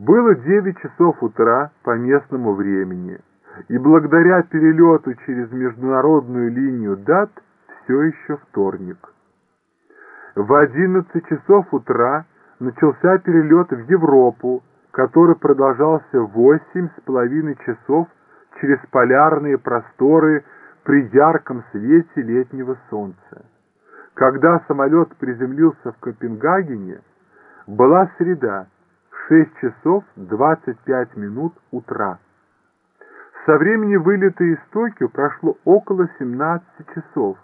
Было 9 часов утра по местному времени, и благодаря перелету через международную линию дат все еще вторник. В 11 часов утра начался перелет в Европу, который продолжался восемь с половиной часов через полярные просторы при ярком свете летнего солнца. Когда самолет приземлился в Копенгагене, была среда, 6 часов 25 минут утра. Со времени вылета из Токио прошло около 17 часов,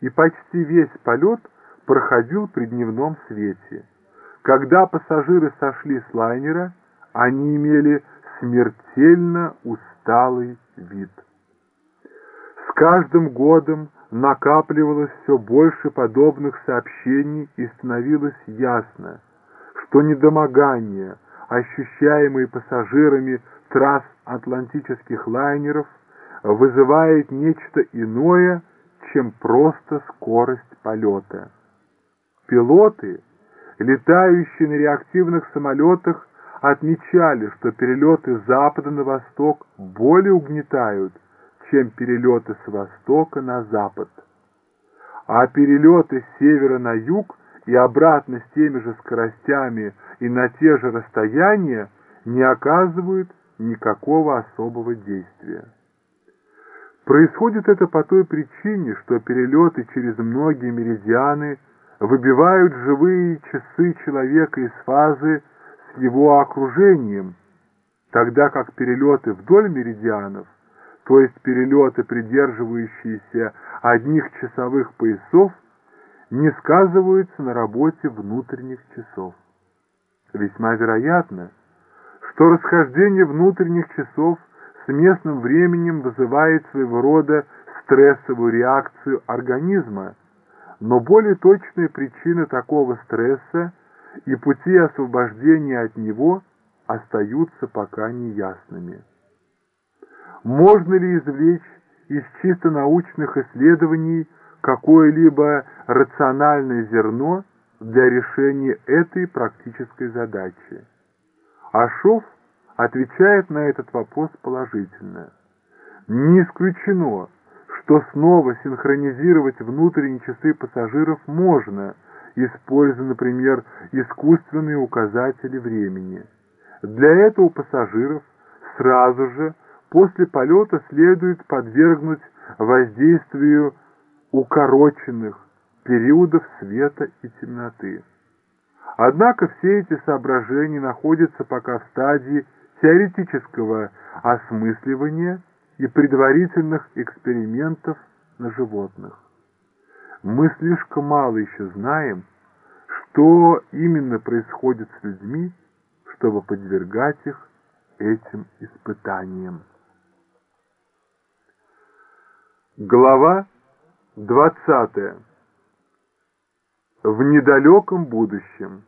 и почти весь полет проходил при дневном свете. Когда пассажиры сошли с лайнера, они имели смертельно усталый вид. С каждым годом накапливалось все больше подобных сообщений и становилось ясно, что недомогание, ощущаемые пассажирами трансатлантических лайнеров, вызывает нечто иное, чем просто скорость полета. Пилоты, летающие на реактивных самолетах, отмечали, что перелеты с запада на восток более угнетают, чем перелеты с востока на запад. А перелеты с севера на юг и обратно с теми же скоростями и на те же расстояния не оказывают никакого особого действия. Происходит это по той причине, что перелеты через многие меридианы выбивают живые часы человека из фазы с его окружением, тогда как перелеты вдоль меридианов, то есть перелеты, придерживающиеся одних часовых поясов, не сказываются на работе внутренних часов. Весьма вероятно, что расхождение внутренних часов с местным временем вызывает своего рода стрессовую реакцию организма, но более точные причины такого стресса и пути освобождения от него остаются пока неясными. Можно ли извлечь из чисто научных исследований какое-либо рациональное зерно для решения этой практической задачи? Ашов отвечает на этот вопрос положительно. Не исключено, что снова синхронизировать внутренние часы пассажиров можно, используя, например, искусственные указатели времени. Для этого пассажиров сразу же после полета следует подвергнуть воздействию укороченных периодов света и темноты. Однако все эти соображения находятся пока в стадии теоретического осмысливания и предварительных экспериментов на животных. Мы слишком мало еще знаем, что именно происходит с людьми, чтобы подвергать их этим испытаниям. Глава 20. В недалеком будущем.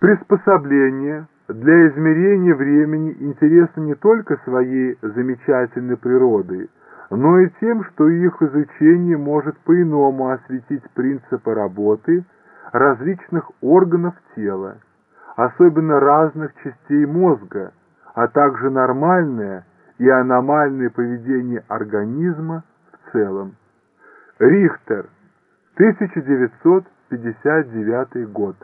Приспособление для измерения времени интересно не только своей замечательной природой, но и тем, что их изучение может по-иному осветить принципы работы различных органов тела, особенно разных частей мозга, а также нормальное и аномальное поведение организма в целом. Рихтер, 1959 год.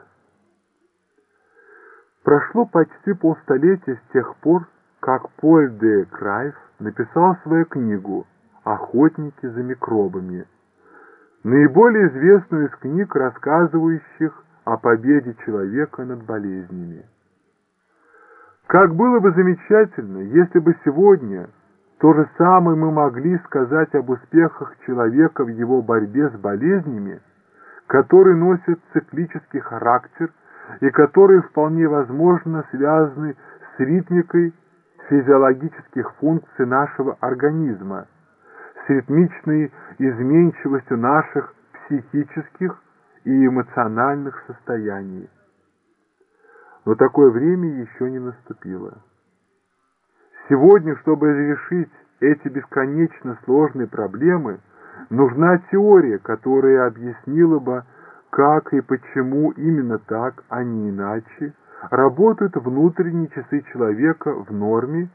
Прошло почти полстолетия с тех пор, как Поль де Крайф написал свою книгу «Охотники за микробами», наиболее известную из книг, рассказывающих о победе человека над болезнями. Как было бы замечательно, если бы сегодня то же самое мы могли сказать об успехах человека в его борьбе с болезнями, которые носят циклический характер – и которые вполне возможно связаны с ритмикой физиологических функций нашего организма, с ритмичной изменчивостью наших психических и эмоциональных состояний. Но такое время еще не наступило. Сегодня, чтобы разрешить эти бесконечно сложные проблемы, нужна теория, которая объяснила бы как и почему именно так, а не иначе, работают внутренние часы человека в норме